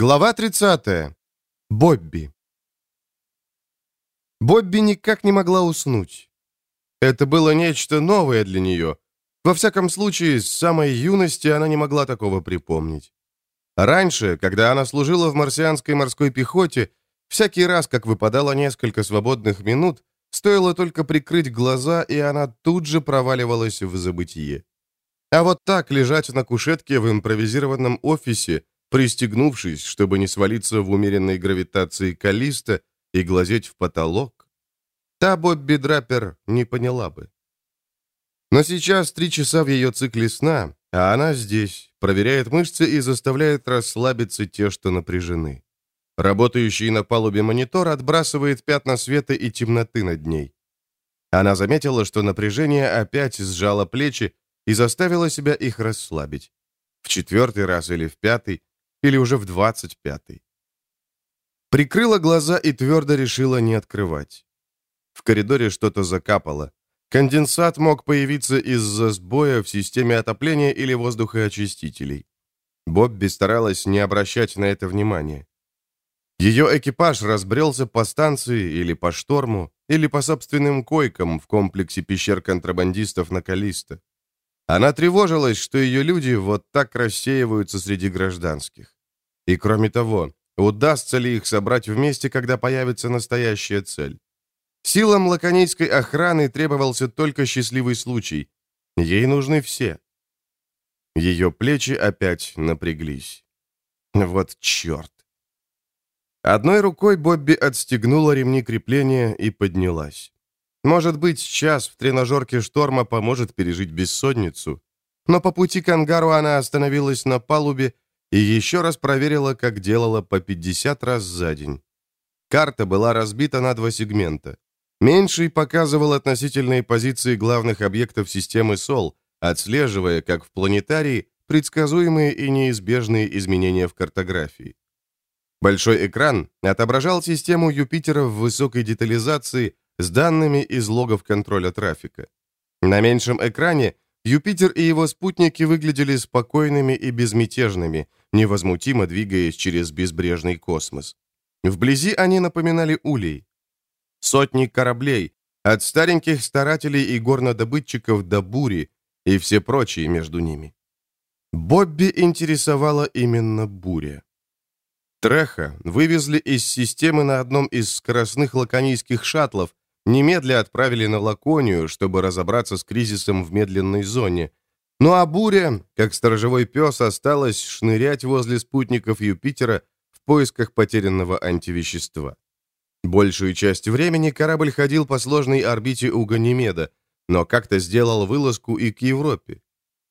Глава 30. Бобби. Бобби никак не могла уснуть. Это было нечто новое для нее. Во всяком случае, с самой юности она не могла такого припомнить. Раньше, когда она служила в марсианской морской пехоте, всякий раз, как выпадало несколько свободных минут, стоило только прикрыть глаза, и она тут же проваливалась в забытие. А вот так лежать на кушетке в импровизированном офисе – пристегнувшись, чтобы не свалиться в умеренной гравитации Калиста и глазеть в потолок, та Бобби Драппер не поняла бы. Но сейчас три часа в ее цикле сна, а она здесь, проверяет мышцы и заставляет расслабиться те, что напряжены. Работающий на палубе монитор отбрасывает пятна света и темноты над ней. Она заметила, что напряжение опять сжало плечи и заставила себя их расслабить. В четвертый раз или в пятый или уже в 25-й. Прикрыла глаза и твердо решила не открывать. В коридоре что-то закапало. Конденсат мог появиться из-за сбоя в системе отопления или воздухоочистителей. Бобби старалась не обращать на это внимания. Ее экипаж разбрелся по станции или по шторму, или по собственным койкам в комплексе пещер контрабандистов на Калисто. Она тревожилась, что ее люди вот так рассеиваются среди гражданских. И кроме того, удастся ли их собрать вместе, когда появится настоящая цель? Силам лаконийской охраны требовался только счастливый случай. Ей нужны все. Ее плечи опять напряглись. Вот черт. Одной рукой Бобби отстегнула ремни крепления и поднялась. Может быть, час в тренажерке шторма поможет пережить бессонницу. Но по пути к ангару она остановилась на палубе и еще раз проверила, как делала по 50 раз за день. Карта была разбита на два сегмента. Меньший показывал относительные позиции главных объектов системы СОЛ, отслеживая, как в планетарии, предсказуемые и неизбежные изменения в картографии. Большой экран отображал систему Юпитера в высокой детализации с данными из логов контроля трафика. На меньшем экране Юпитер и его спутники выглядели спокойными и безмятежными, невозмутимо двигаясь через безбрежный космос. Вблизи они напоминали улей. Сотни кораблей, от стареньких старателей и горнодобытчиков до бури, и все прочие между ними. Бобби интересовала именно буря. Треха вывезли из системы на одном из скоростных лаконийских шаттлов, немедля отправили на Лаконию, чтобы разобраться с кризисом в медленной зоне. Ну а буря, как сторожевой пес, осталась шнырять возле спутников Юпитера в поисках потерянного антивещества. Большую часть времени корабль ходил по сложной орбите у Ганимеда, но как-то сделал вылазку и к Европе.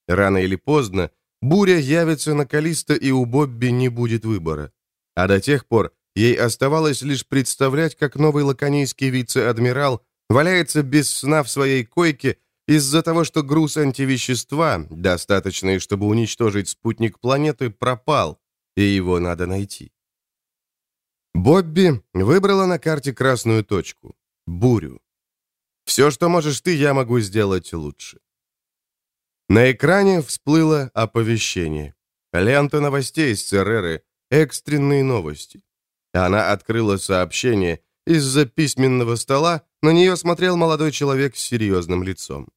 Рано или поздно буря явится на Калисто, и у Бобби не будет выбора. А до тех пор Ей оставалось лишь представлять, как новый лаконийский вице-адмирал валяется без сна в своей койке из-за того, что груз антивещества, достаточный, чтобы уничтожить спутник планеты, пропал, и его надо найти. Бобби выбрала на карте красную точку — бурю. Все, что можешь ты, я могу сделать лучше. На экране всплыло оповещение. Лента новостей с Цереры, экстренные новости. Она открыла сообщение. Из-за письменного стола на нее смотрел молодой человек с серьезным лицом.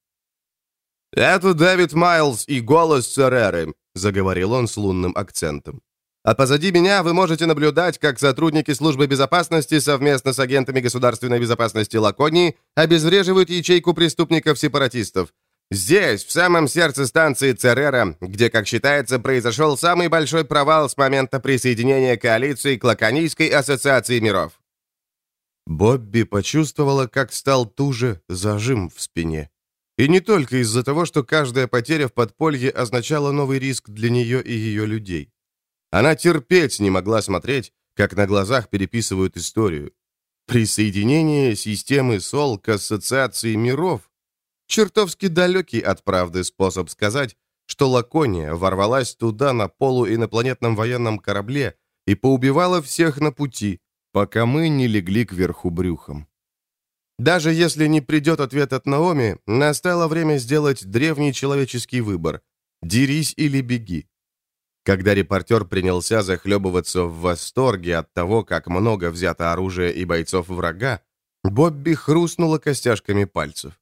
«Это Дэвид Майлз и голос Цереры», — заговорил он с лунным акцентом. «А позади меня вы можете наблюдать, как сотрудники службы безопасности совместно с агентами государственной безопасности Лаконии обезвреживают ячейку преступников-сепаратистов. Здесь, в самом сердце станции Церера, где, как считается, произошел самый большой провал с момента присоединения коалиции к Лаконийской ассоциации миров. Бобби почувствовала, как стал туже зажим в спине. И не только из-за того, что каждая потеря в подполье означала новый риск для нее и ее людей. Она терпеть не могла смотреть, как на глазах переписывают историю. Присоединение системы СОЛ к Ассоциации миров чертовски далекий от правды способ сказать, что Лакония ворвалась туда на полуинопланетном военном корабле и поубивала всех на пути, пока мы не легли кверху брюхом. Даже если не придет ответ от Наоми, настало время сделать древний человеческий выбор – дерись или беги. Когда репортер принялся захлебываться в восторге от того, как много взято оружия и бойцов врага, Бобби хрустнула костяшками пальцев.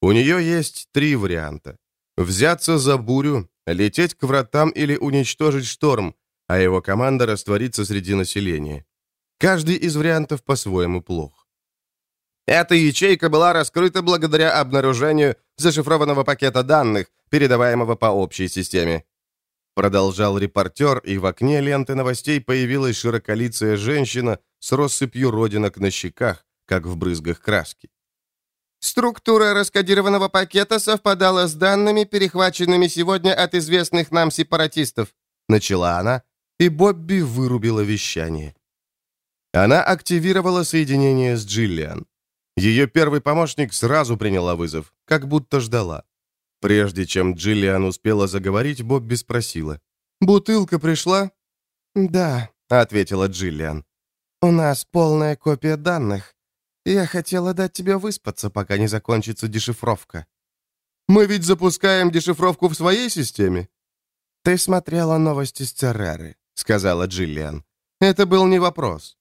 У нее есть три варианта. Взяться за бурю, лететь к вратам или уничтожить шторм, а его команда растворится среди населения. Каждый из вариантов по-своему плох. Эта ячейка была раскрыта благодаря обнаружению зашифрованного пакета данных, передаваемого по общей системе. Продолжал репортер, и в окне ленты новостей появилась широколицая женщина с россыпью родинок на щеках, как в брызгах краски. Структура раскодированного пакета совпадала с данными, перехваченными сегодня от известных нам сепаратистов. Начала она, и Бобби вырубила вещание. Она активировала соединение с Джиллиан. Ее первый помощник сразу приняла вызов, как будто ждала. Прежде чем Джиллиан успела заговорить, Бобби спросила. «Бутылка пришла?» «Да», — ответила Джиллиан. «У нас полная копия данных. Я хотела дать тебе выспаться, пока не закончится дешифровка». «Мы ведь запускаем дешифровку в своей системе?» «Ты смотрела новости с Цереры», — сказала Джиллиан. «Это был не вопрос.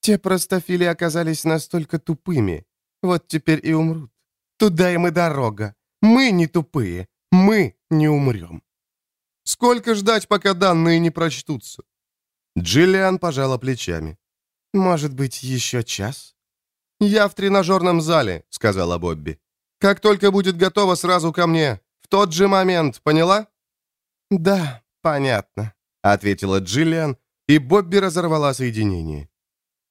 Те простофили оказались настолько тупыми. Вот теперь и умрут. Туда им и дорога. Мы не тупые. Мы не умрем». «Сколько ждать, пока данные не прочтутся?» Джиллиан пожала плечами. «Может быть, еще час?» «Я в тренажерном зале», — сказала Бобби. «Как только будет готово, сразу ко мне. В тот же момент, поняла?» «Да, понятно», — ответила Джиллиан, и Бобби разорвала соединение.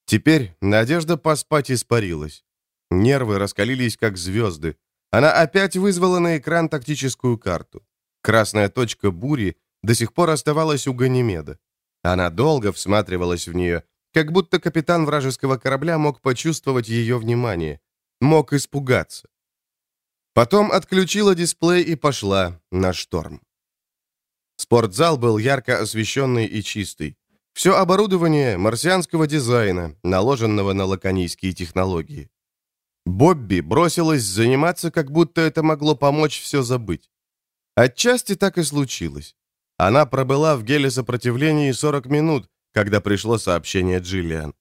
Теперь надежда поспать испарилась. Нервы раскалились, как звезды. Она опять вызвала на экран тактическую карту. Красная точка бури до сих пор оставалась у Ганимеда. Она долго всматривалась в нее, как будто капитан вражеского корабля мог почувствовать ее внимание, мог испугаться. Потом отключила дисплей и пошла на шторм. Спортзал был ярко освещенный и чистый. Все оборудование марсианского дизайна, наложенного на лаконийские технологии. Бобби бросилась заниматься, как будто это могло помочь все забыть. Отчасти так и случилось. Она пробыла в геле сопротивлении 40 минут, когда пришло сообщение Джиллиан.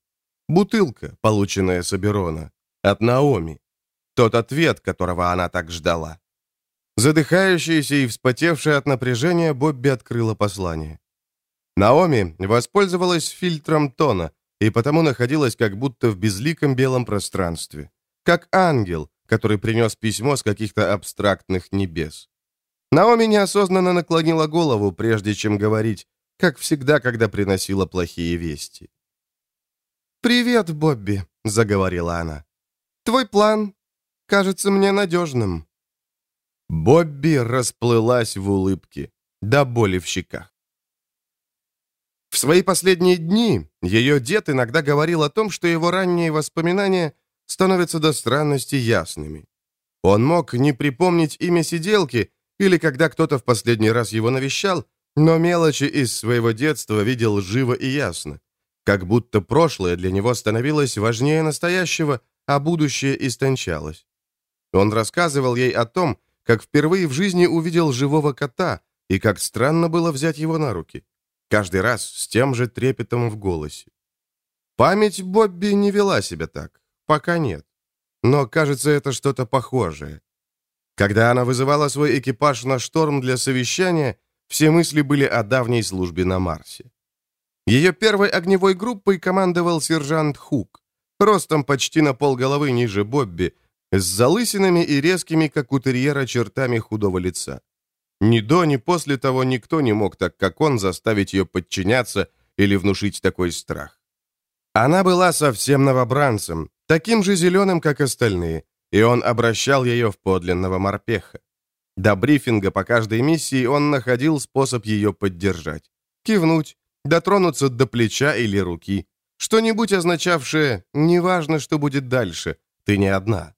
Бутылка, полученная с Аберона. От Наоми. Тот ответ, которого она так ждала. Задыхающаяся и вспотевшая от напряжения, Бобби открыла послание. Наоми воспользовалась фильтром тона и потому находилась как будто в безликом белом пространстве. Как ангел, который принес письмо с каких-то абстрактных небес. Наоми неосознанно наклонила голову, прежде чем говорить, как всегда, когда приносила плохие вести. «Привет, Бобби», — заговорила она. «Твой план кажется мне надежным». Бобби расплылась в улыбке, до боли в щеках. В свои последние дни ее дед иногда говорил о том, что его ранние воспоминания становятся до странности ясными. Он мог не припомнить имя сиделки, или когда кто-то в последний раз его навещал, но мелочи из своего детства видел живо и ясно. Как будто прошлое для него становилось важнее настоящего, а будущее истончалось. Он рассказывал ей о том, как впервые в жизни увидел живого кота и как странно было взять его на руки. Каждый раз с тем же трепетом в голосе. Память Бобби не вела себя так. Пока нет. Но, кажется, это что-то похожее. Когда она вызывала свой экипаж на шторм для совещания, все мысли были о давней службе на Марсе. Ее первой огневой группой командовал сержант Хук, ростом почти на полголовы ниже Бобби, с залысинами и резкими, как у терьера, чертами худого лица. Ни до, ни после того никто не мог так, как он, заставить ее подчиняться или внушить такой страх. Она была совсем новобранцем, таким же зеленым, как остальные, и он обращал ее в подлинного морпеха. До брифинга по каждой миссии он находил способ ее поддержать. Кивнуть, дотронуться до плеча или руки. Что-нибудь означавшее «неважно, что будет дальше, ты не одна».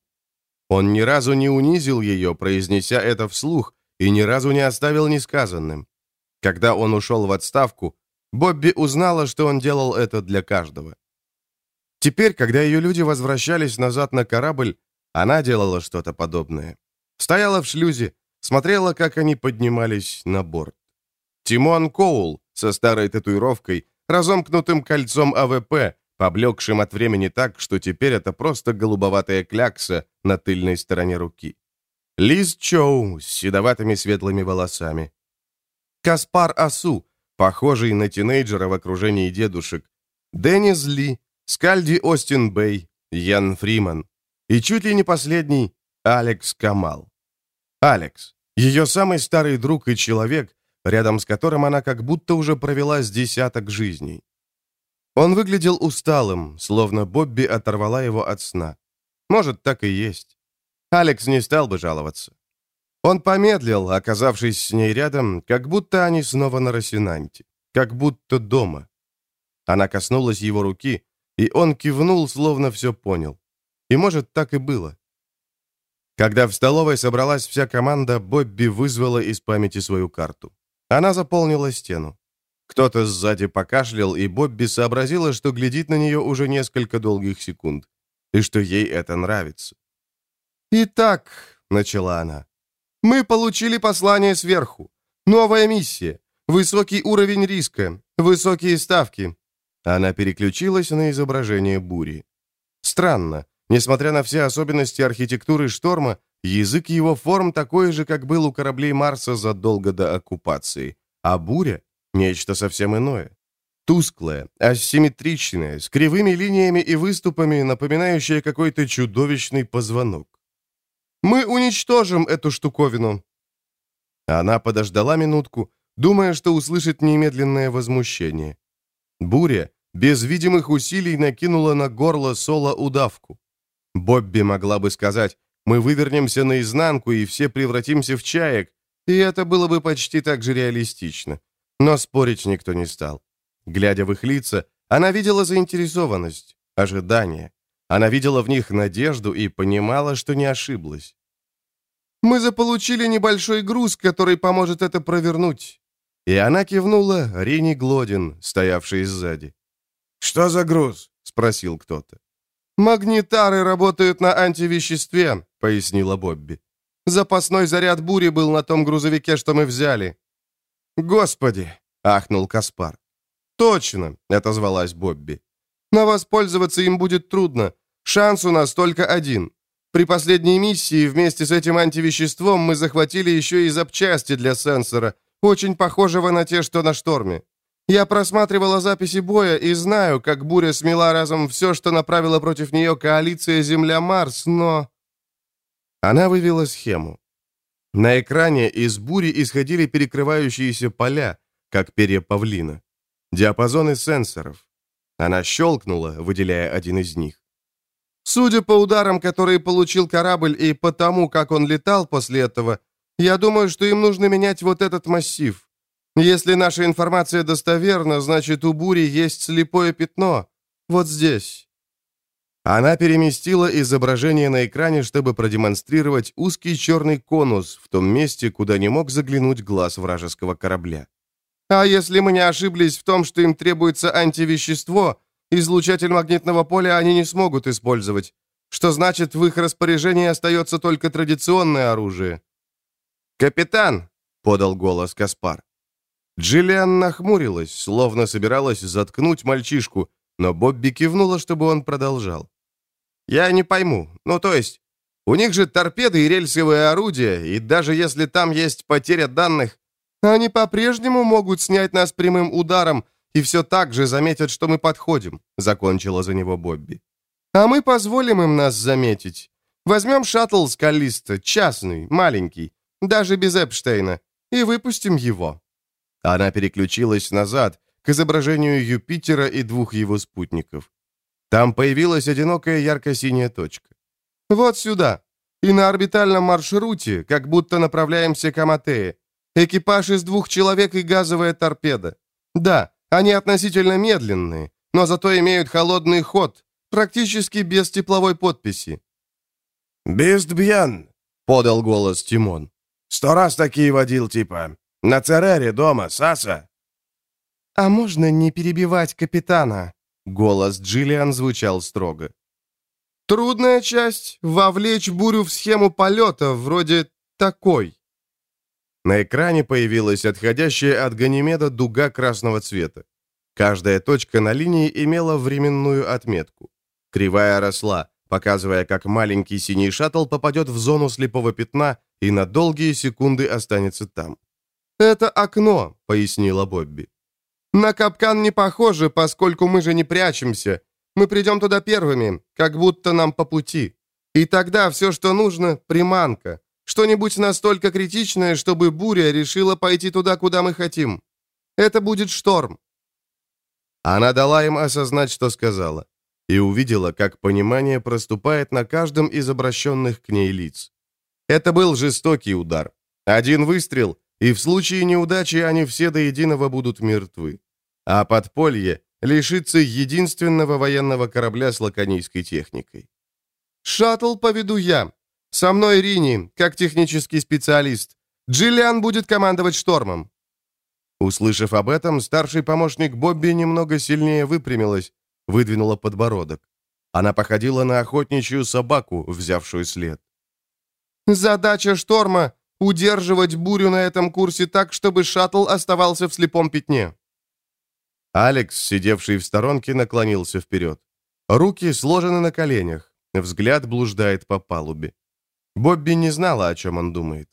Он ни разу не унизил ее, произнеся это вслух, и ни разу не оставил несказанным. Когда он ушел в отставку, Бобби узнала, что он делал это для каждого. Теперь, когда ее люди возвращались назад на корабль, она делала что-то подобное. Стояла в шлюзе, смотрела, как они поднимались на борт. Тимон Коул со старой татуировкой, разомкнутым кольцом АВП, поблекшим от времени так, что теперь это просто голубоватая клякса на тыльной стороне руки. Лиз Чоу с седоватыми светлыми волосами. Каспар Асу, похожий на тинейджера в окружении дедушек. Деннис Ли, Скальди Остин Бэй, Ян Фриман. И чуть ли не последний Алекс Камал. Алекс, ее самый старый друг и человек, рядом с которым она как будто уже провела с десяток жизней. Он выглядел усталым, словно Бобби оторвала его от сна. Может, так и есть. Алекс не стал бы жаловаться. Он помедлил, оказавшись с ней рядом, как будто они снова на Росинанте, как будто дома. Она коснулась его руки, и он кивнул, словно все понял. И, может, так и было. Когда в столовой собралась вся команда, Бобби вызвала из памяти свою карту. Она заполнила стену. Кто-то сзади покашлял, и Бобби сообразила, что глядит на нее уже несколько долгих секунд, и что ей это нравится. «Итак», — начала она, — «мы получили послание сверху. Новая миссия, высокий уровень риска, высокие ставки». Она переключилась на изображение бури. Странно, несмотря на все особенности архитектуры шторма, язык его форм такой же, как был у кораблей Марса задолго до оккупации, а буря — нечто совсем иное. Тусклое, асимметричное, с кривыми линиями и выступами, напоминающее какой-то чудовищный позвонок. Мы уничтожим эту штуковину!» Она подождала минутку, думая, что услышит немедленное возмущение. Буря без видимых усилий накинула на горло Соло удавку. Бобби могла бы сказать, мы вывернемся наизнанку и все превратимся в чаек, и это было бы почти так же реалистично. Но спорить никто не стал. Глядя в их лица, она видела заинтересованность, ожидание. Она видела в них надежду и понимала, что не ошиблась. «Мы заполучили небольшой груз, который поможет это провернуть». И она кивнула Рине Глодин, стоявшей сзади. «Что за груз?» — спросил кто-то. «Магнитары работают на антивеществе», — пояснила Бобби. «Запасной заряд бури был на том грузовике, что мы взяли». «Господи!» — ахнул Каспар. «Точно!» — отозвалась Бобби. «Но воспользоваться им будет трудно. Шанс у нас только один. При последней миссии вместе с этим антивеществом мы захватили еще и запчасти для сенсора, очень похожего на те, что на шторме. Я просматривала записи боя и знаю, как буря смела разом все, что направила против нее коалиция Земля-Марс, но...» Она вывела схему. На экране из бури исходили перекрывающиеся поля, как перья павлина. Диапазоны сенсоров. Она щелкнула, выделяя один из них. Судя по ударам, которые получил корабль, и по тому, как он летал после этого, я думаю, что им нужно менять вот этот массив. Если наша информация достоверна, значит, у бури есть слепое пятно. Вот здесь». Она переместила изображение на экране, чтобы продемонстрировать узкий черный конус в том месте, куда не мог заглянуть глаз вражеского корабля. «А если мы не ошиблись в том, что им требуется антивещество, Излучатель магнитного поля они не смогут использовать, что значит, в их распоряжении остается только традиционное оружие. «Капитан!» — подал голос Каспар. Джиллиан нахмурилась, словно собиралась заткнуть мальчишку, но Бобби кивнула, чтобы он продолжал. «Я не пойму. Ну, то есть, у них же торпеды и рельсовые орудия, и даже если там есть потеря данных, они по-прежнему могут снять нас прямым ударом, и все так же заметят, что мы подходим», — закончила за него Бобби. «А мы позволим им нас заметить. Возьмем шаттл с Каллиста, частный, маленький, даже без Эпштейна, и выпустим его». Она переключилась назад, к изображению Юпитера и двух его спутников. Там появилась одинокая ярко-синяя точка. «Вот сюда. И на орбитальном маршруте, как будто направляемся к Аматее. Экипаж из двух человек и газовая торпеда. Да, они относительно медленные, но зато имеют холодный ход, практически без тепловой подписи». «Бистбьян», — подал голос Тимон. «Сто раз такие водил, типа. На Церере дома, Саса». «А можно не перебивать капитана?» Голос Джиллиан звучал строго. «Трудная часть — вовлечь бурю в схему полета, вроде такой». На экране появилась отходящая от Ганимеда дуга красного цвета. Каждая точка на линии имела временную отметку. Кривая росла, показывая, как маленький синий шаттл попадет в зону слепого пятна и на долгие секунды останется там. «Это окно», — пояснила Бобби. «На капкан не похоже, поскольку мы же не прячемся. Мы придем туда первыми, как будто нам по пути. И тогда все, что нужно, приманка. Что-нибудь настолько критичное, чтобы буря решила пойти туда, куда мы хотим. Это будет шторм». Она дала им осознать, что сказала и увидела, как понимание проступает на каждом из обращенных к ней лиц. Это был жестокий удар. Один выстрел, и в случае неудачи они все до единого будут мертвы. А подполье лишится единственного военного корабля с лаконийской техникой. «Шаттл поведу я. Со мной Рини, как технический специалист. Джиллиан будет командовать штормом». Услышав об этом, старший помощник Бобби немного сильнее выпрямилась, выдвинула подбородок. Она походила на охотничью собаку, взявшую след. «Задача шторма — удерживать бурю на этом курсе так, чтобы шаттл оставался в слепом пятне». Алекс, сидевший в сторонке, наклонился вперед. Руки сложены на коленях, взгляд блуждает по палубе. Бобби не знала, о чем он думает.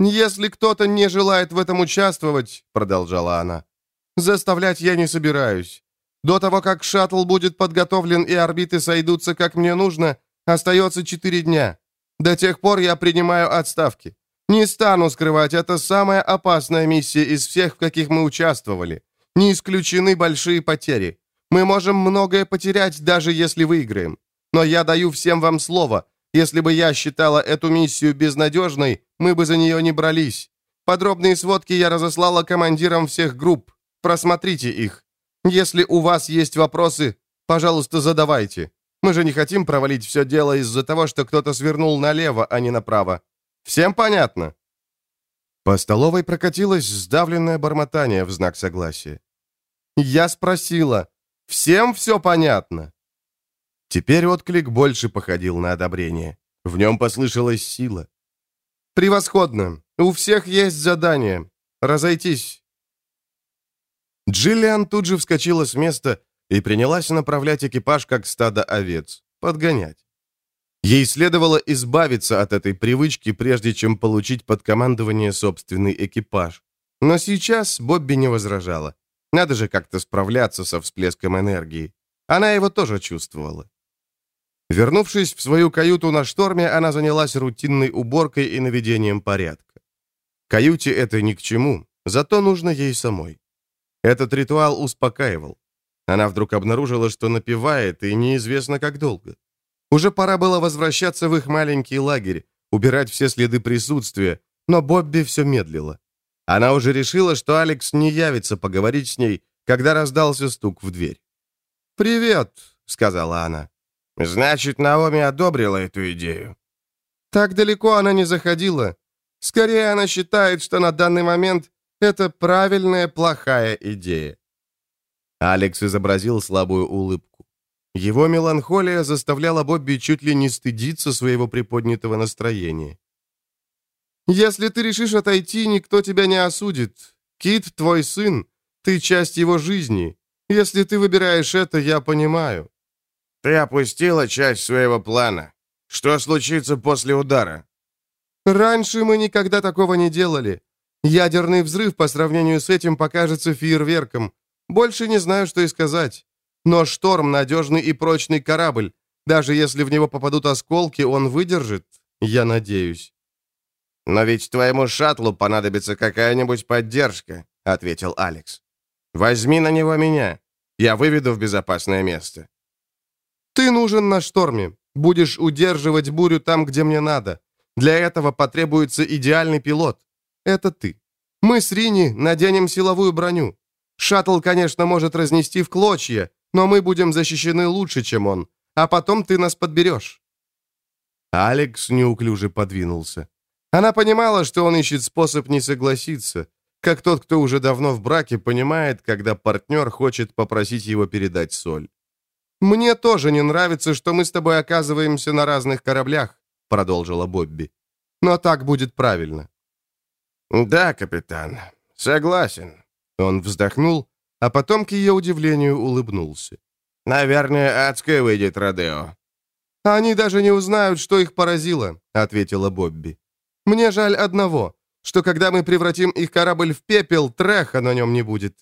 «Если кто-то не желает в этом участвовать», — продолжала она, — «заставлять я не собираюсь. До того, как шаттл будет подготовлен и орбиты сойдутся, как мне нужно, остается четыре дня. До тех пор я принимаю отставки. Не стану скрывать, это самая опасная миссия из всех, в каких мы участвовали. Не исключены большие потери. Мы можем многое потерять, даже если выиграем. Но я даю всем вам слово. Если бы я считала эту миссию безнадежной, мы бы за нее не брались. Подробные сводки я разослала командирам всех групп. Просмотрите их. Если у вас есть вопросы, пожалуйста, задавайте. Мы же не хотим провалить все дело из-за того, что кто-то свернул налево, а не направо. Всем понятно?» По столовой прокатилось сдавленное бормотание в знак согласия. «Я спросила, всем все понятно?» Теперь отклик больше походил на одобрение. В нем послышалась сила. «Превосходно. У всех есть задание. Разойтись. Джиллиан тут же вскочила с места и принялась направлять экипаж, как стадо овец, подгонять. Ей следовало избавиться от этой привычки, прежде чем получить под командование собственный экипаж. Но сейчас Бобби не возражала. Надо же как-то справляться со всплеском энергии. Она его тоже чувствовала. Вернувшись в свою каюту на шторме, она занялась рутинной уборкой и наведением порядка. Каюте это ни к чему, зато нужно ей самой. Этот ритуал успокаивал. Она вдруг обнаружила, что напевает, и неизвестно как долго. Уже пора было возвращаться в их маленький лагерь, убирать все следы присутствия, но Бобби все медлила. Она уже решила, что Алекс не явится поговорить с ней, когда раздался стук в дверь. «Привет», — сказала она. «Значит, Наоми одобрила эту идею». «Так далеко она не заходила. Скорее, она считает, что на данный момент это правильная плохая идея. Алекс изобразил слабую улыбку. Его меланхолия заставляла Бобби чуть ли не стыдиться своего приподнятого настроения. «Если ты решишь отойти, никто тебя не осудит. Кит твой сын, ты часть его жизни. Если ты выбираешь это, я понимаю». «Ты опустила часть своего плана. Что случится после удара?» «Раньше мы никогда такого не делали. Ядерный взрыв по сравнению с этим покажется фейерверком. Больше не знаю, что и сказать. Но «Шторм» — надежный и прочный корабль. Даже если в него попадут осколки, он выдержит, я надеюсь. «Но ведь твоему шаттлу понадобится какая-нибудь поддержка», — ответил Алекс. «Возьми на него меня. Я выведу в безопасное место». «Ты нужен на шторме. Будешь удерживать бурю там, где мне надо. Для этого потребуется идеальный пилот. Это ты. Мы с Рини наденем силовую броню. Шаттл, конечно, может разнести в клочья, но мы будем защищены лучше, чем он. А потом ты нас подберешь». Алекс неуклюже подвинулся. Она понимала, что он ищет способ не согласиться, как тот, кто уже давно в браке, понимает, когда партнер хочет попросить его передать соль. «Мне тоже не нравится, что мы с тобой оказываемся на разных кораблях», продолжила Бобби. «Но так будет правильно. «Да, капитан, согласен». Он вздохнул, а потом, к ее удивлению, улыбнулся. «Наверное, адское выйдет Родео». «Они даже не узнают, что их поразило», — ответила Бобби. «Мне жаль одного, что когда мы превратим их корабль в пепел, треха на нем не будет».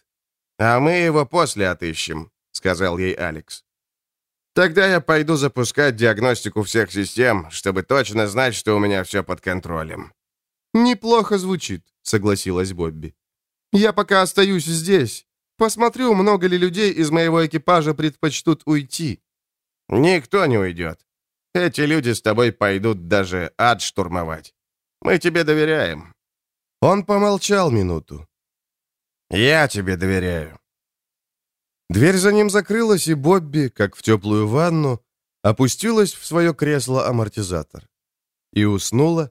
«А мы его после отыщем», — сказал ей Алекс. «Тогда я пойду запускать диагностику всех систем, чтобы точно знать, что у меня все под контролем». «Неплохо звучит», — согласилась Бобби. «Я пока остаюсь здесь. Посмотрю, много ли людей из моего экипажа предпочтут уйти». «Никто не уйдет. Эти люди с тобой пойдут даже ад штурмовать. Мы тебе доверяем». Он помолчал минуту. «Я тебе доверяю». Дверь за ним закрылась, и Бобби, как в теплую ванну, опустилась в свое кресло-амортизатор. И уснула,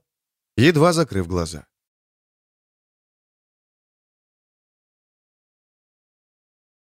едва закрыв глаза.